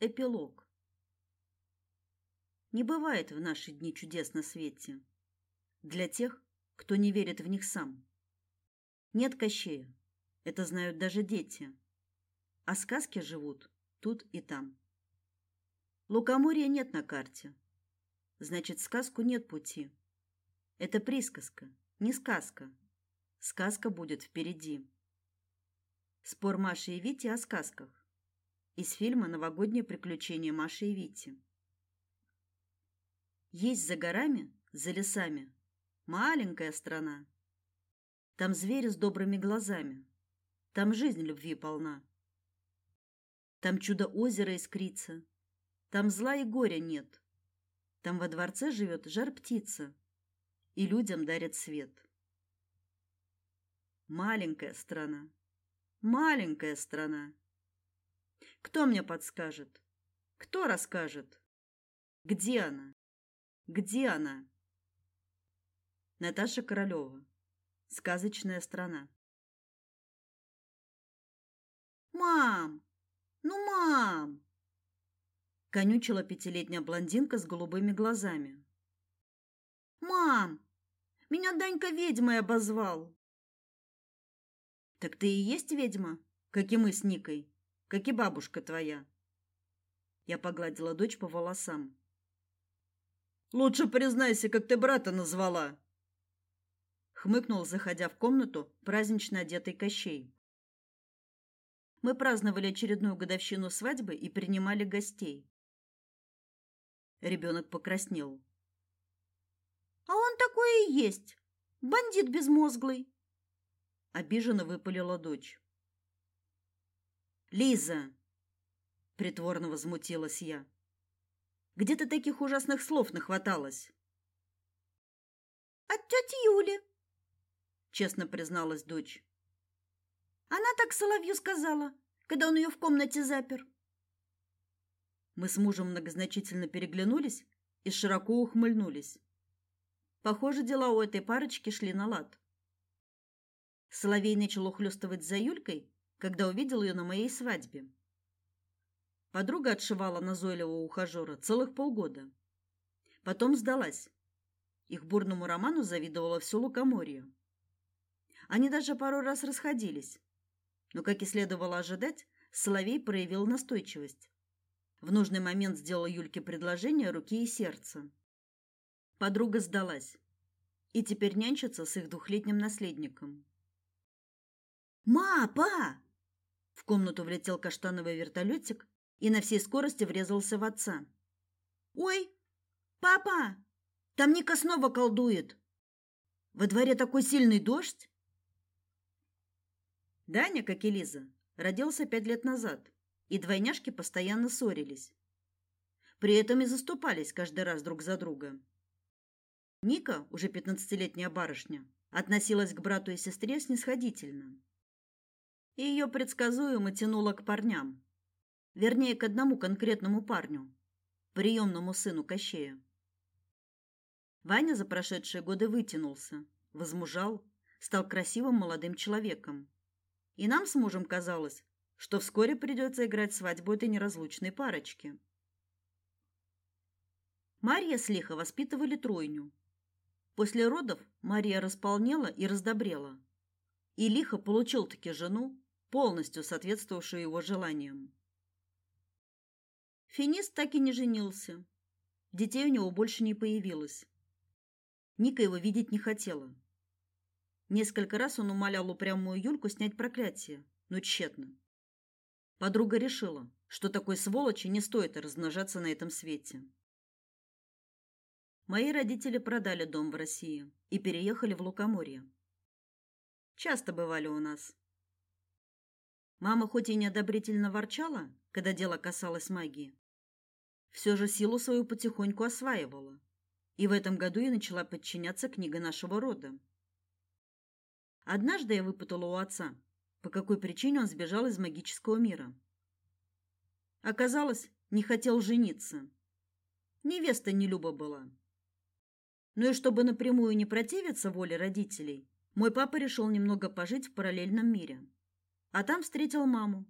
Эпилог. Не бывает в наши дни чудес на свете для тех, кто не верит в них сам. Нет Кощея, это знают даже дети, а сказки живут тут и там. Лукоморья нет на карте, значит, сказку нет пути. Это присказка, не сказка. Сказка будет впереди. Спор Маши и Вити о сказках из фильма Новогодние приключения Маши и Вити. Есть за горами, за лесами маленькая страна. Там звери с добрыми глазами. Там жизнь любви полна. Там чудо озера искрится. Там зла и горя нет. Там во дворце живет жар-птица и людям дарит свет. Маленькая страна. Маленькая страна. Кто мне подскажет? Кто расскажет? Где она? Где она? Наташа Королева. Сказочная страна. Мам! Ну, мам! Конючила пятилетняя блондинка с голубыми глазами. Мам! Меня Данька ведьмой обозвал. Так ты и есть ведьма, как и мы с Никой как и бабушка твоя. Я погладила дочь по волосам. Лучше признайся, как ты брата назвала. Хмыкнул, заходя в комнату, празднично одетый Кощей. Мы праздновали очередную годовщину свадьбы и принимали гостей. Ребенок покраснел. А он такой и есть. Бандит безмозглый. Обиженно выпалила дочь. Лиза, притворно возмутилась я. Где ты таких ужасных слов нахваталась? От тети Юли, честно призналась дочь. Она так Соловью сказала, когда он ее в комнате запер. Мы с мужем многозначительно переглянулись и широко ухмыльнулись. Похоже, дела у этой парочки шли на лад. Соловей начал ухлёстывать за Юлькой, когда увидел ее на моей свадьбе. Подруга отшивала назойливого ухажера целых полгода. Потом сдалась. Их бурному роману завидовало все Лукоморье. Они даже пару раз расходились. Но, как и следовало ожидать, Соловей проявил настойчивость. В нужный момент сделал Юльке предложение руки и сердца. Подруга сдалась. И теперь нянчится с их двухлетним наследником. «Ма, па!» В комнату влетел каштановый вертолетик и на всей скорости врезался в отца. Ой, папа, там Ника снова колдует. Во дворе такой сильный дождь. Даня, как и Лиза, родился пять лет назад, и двойняшки постоянно ссорились. При этом и заступались каждый раз друг за друга. Ника, уже пятнадцатилетняя барышня, относилась к брату и сестре снисходительно и ее предсказуемо тянуло к парням. Вернее, к одному конкретному парню, приемному сыну Кощея. Ваня за прошедшие годы вытянулся, возмужал, стал красивым молодым человеком. И нам с мужем казалось, что вскоре придется играть свадьбу этой неразлучной парочки. Мария с Лихо воспитывали тройню. После родов Мария располнела и раздобрела. И Лихо получил таки жену, полностью соответствовавшую его желаниям. Финист так и не женился. Детей у него больше не появилось. Ника его видеть не хотела. Несколько раз он умолял упрямую Юльку снять проклятие, но тщетно. Подруга решила, что такой сволочи не стоит размножаться на этом свете. Мои родители продали дом в России и переехали в Лукоморье. Часто бывали у нас, Мама хоть и неодобрительно ворчала, когда дело касалось магии, все же силу свою потихоньку осваивала. И в этом году я начала подчиняться книге нашего рода. Однажды я выпытала у отца, по какой причине он сбежал из магического мира. Оказалось, не хотел жениться. Невеста не люба была. Ну и чтобы напрямую не противиться воле родителей, мой папа решил немного пожить в параллельном мире. А там встретил маму.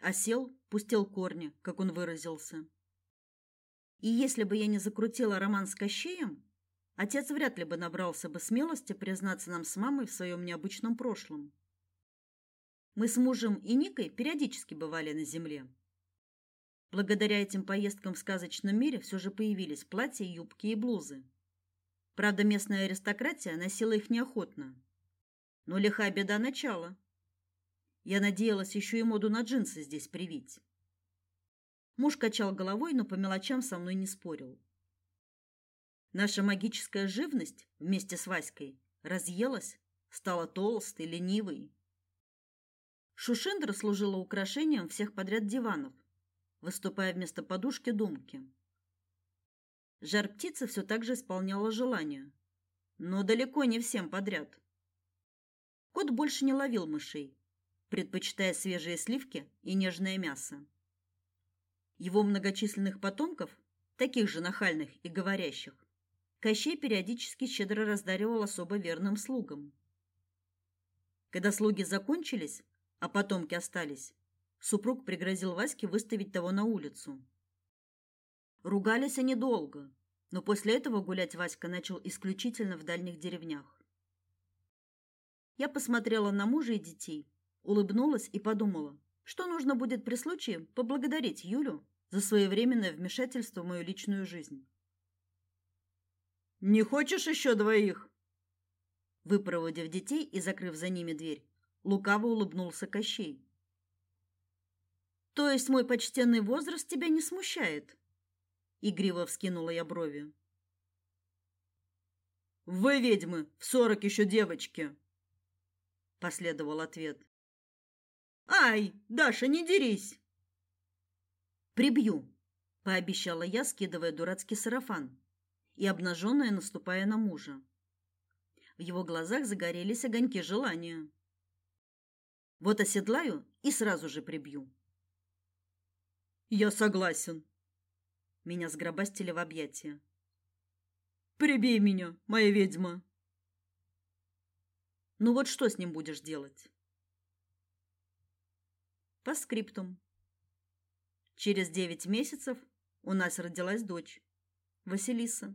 осел, пустил корни, как он выразился. И если бы я не закрутила роман с Кощеем, отец вряд ли бы набрался бы смелости признаться нам с мамой в своем необычном прошлом. Мы с мужем и Никой периодически бывали на земле. Благодаря этим поездкам в сказочном мире все же появились платья, юбки и блузы. Правда, местная аристократия носила их неохотно. Но лихая беда начала. Я надеялась еще и моду на джинсы здесь привить. Муж качал головой, но по мелочам со мной не спорил. Наша магическая живность вместе с Васькой разъелась, стала толстой, ленивой. Шушендра служила украшением всех подряд диванов, выступая вместо подушки думки. Жар птицы все так же исполняла желания, но далеко не всем подряд. Кот больше не ловил мышей, предпочитая свежие сливки и нежное мясо. Его многочисленных потомков, таких же нахальных и говорящих, Кощей периодически щедро раздаривал особо верным слугам. Когда слуги закончились, а потомки остались, супруг пригрозил Ваське выставить того на улицу. Ругались они долго, но после этого гулять Васька начал исключительно в дальних деревнях. Я посмотрела на мужа и детей, улыбнулась и подумала, что нужно будет при случае поблагодарить Юлю за своевременное вмешательство в мою личную жизнь. Не хочешь еще двоих? Выпроводив детей и закрыв за ними дверь, лукаво улыбнулся Кощей. То есть мой почтенный возраст тебя не смущает? Игриво вскинула я брови. Вы ведьмы, в сорок еще девочки, последовал ответ. Ай, Даша, не дерись. Прибью, пообещала я, скидывая дурацкий сарафан и обнаженная наступая на мужа. В его глазах загорелись огоньки желания. Вот оседлаю и сразу же прибью. Я согласен. Меня сгробастили в объятия. Прибей меня, моя ведьма. Ну вот что с ним будешь делать? По скриптум. Через девять месяцев у нас родилась дочь, Василиса.